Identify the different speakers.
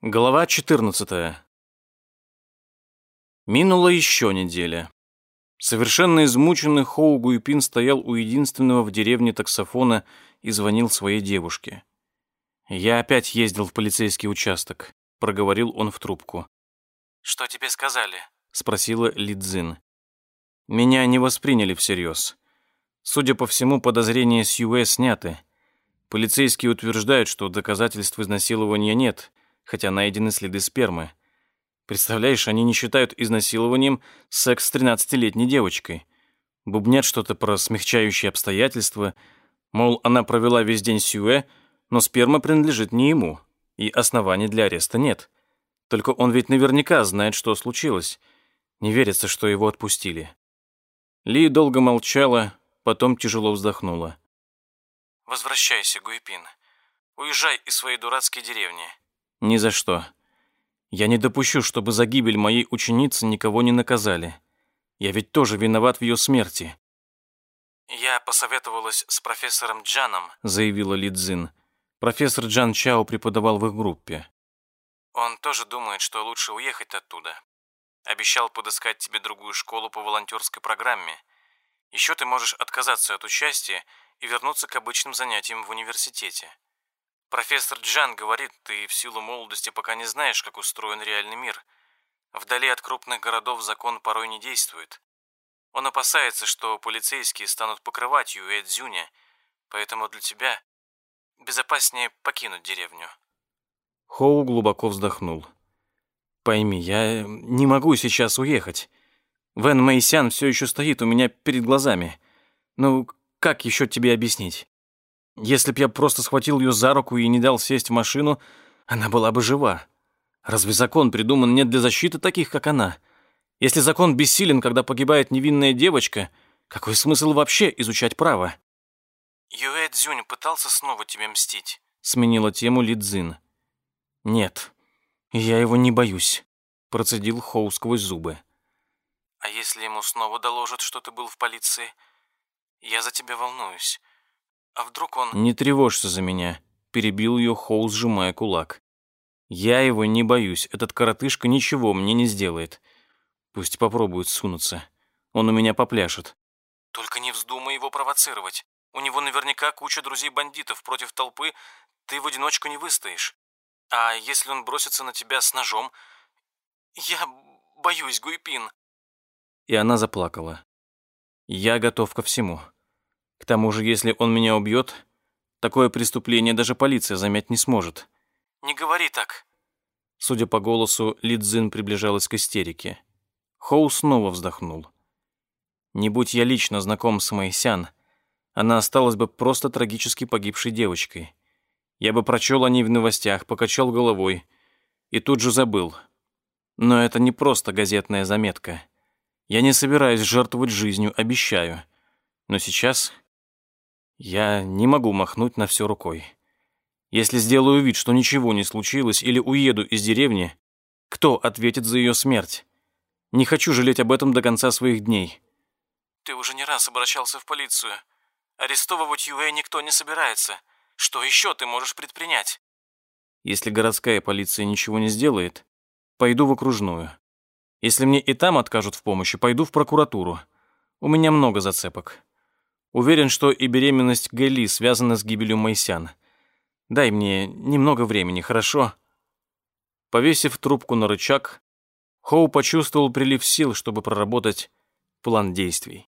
Speaker 1: Глава 14. Минула еще неделя. Совершенно измученный Хоу Гуйпин стоял у единственного в деревне таксофона и звонил своей девушке. «Я опять ездил в полицейский участок», — проговорил он в трубку.
Speaker 2: «Что тебе сказали?»
Speaker 1: — спросила Лидзин. «Меня не восприняли всерьез. Судя по всему, подозрения с Юэ сняты. Полицейские утверждают, что доказательств изнасилования нет, хотя найдены следы спермы. Представляешь, они не считают изнасилованием секс с 13-летней девочкой. Бубнят что-то про смягчающие обстоятельства, мол, она провела весь день Сюэ, но сперма принадлежит не ему, и оснований для ареста нет. Только он ведь наверняка знает, что случилось. Не верится, что его отпустили. Ли долго молчала, потом тяжело вздохнула.
Speaker 2: «Возвращайся, Гуйпин. Уезжай из своей дурацкой деревни.
Speaker 1: Ни за что. Я не допущу, чтобы за гибель моей ученицы никого не наказали. Я ведь тоже виноват в ее смерти.
Speaker 2: «Я посоветовалась с профессором Джаном», —
Speaker 1: заявила Лидзин. Профессор Джан Чао преподавал в их группе.
Speaker 2: «Он тоже думает, что лучше уехать оттуда. Обещал подыскать тебе другую школу по волонтерской программе. Еще ты можешь отказаться от участия и вернуться к обычным занятиям в университете. Профессор Джан говорит, ты в силу молодости пока не знаешь, как устроен реальный мир. Вдали от крупных городов закон порой не действует. Он опасается, что полицейские станут покрывать Юэ Цзюня, поэтому для тебя безопаснее покинуть деревню.
Speaker 1: Хоу глубоко вздохнул. Пойми, я не могу сейчас уехать. Вэн Мэйсян все еще стоит у меня перед глазами. Ну, как еще тебе объяснить? Если б я просто схватил ее за руку и не дал сесть в машину, она была бы жива. Разве закон придуман не для защиты таких, как она? Если закон бессилен, когда погибает невинная девочка, какой смысл вообще изучать право?
Speaker 2: Юэ Цзюнь пытался снова тебе мстить?
Speaker 1: Сменила тему Ли Цзин. Нет, я его не боюсь, процедил Хоу сквозь зубы.
Speaker 2: А если ему снова доложат, что ты был в полиции? Я за тебя волнуюсь. А вдруг он...
Speaker 1: Не тревожься за меня, перебил ее Хоу, сжимая кулак. Я его не боюсь, этот коротышка ничего мне не сделает. Пусть попробует сунуться. Он у меня попляшет.
Speaker 2: Только не вздумай его провоцировать. У него наверняка куча друзей-бандитов против толпы, ты в одиночку не выстоишь. А если он бросится на тебя с ножом? Я боюсь, Гуйпин.
Speaker 1: И она заплакала. Я готов ко всему. К тому же, если он меня убьет, такое преступление даже полиция замять не сможет.
Speaker 2: Не говори так.
Speaker 1: Судя по голосу, Лидзин приближалась к истерике. Хоу снова вздохнул. Не будь я лично знаком с Мэйсян, она осталась бы просто трагически погибшей девочкой. Я бы прочел о ней в новостях, покачал головой и тут же забыл. Но это не просто газетная заметка. Я не собираюсь жертвовать жизнью, обещаю. Но сейчас я не могу махнуть на все рукой. Если сделаю вид, что ничего не случилось, или уеду из деревни, кто ответит за ее смерть? Не хочу жалеть об этом до конца своих дней.
Speaker 2: Ты уже не раз обращался в полицию. Арестовывать Юэ никто не собирается. Что еще ты можешь предпринять?
Speaker 1: Если городская полиция ничего не сделает, пойду в окружную. Если мне и там откажут в помощи, пойду в прокуратуру. У меня много зацепок. Уверен, что и беременность Гэли связана с гибелью Майсян. Дай мне немного времени, хорошо?» Повесив трубку на рычаг, Хоу почувствовал прилив сил, чтобы проработать план действий.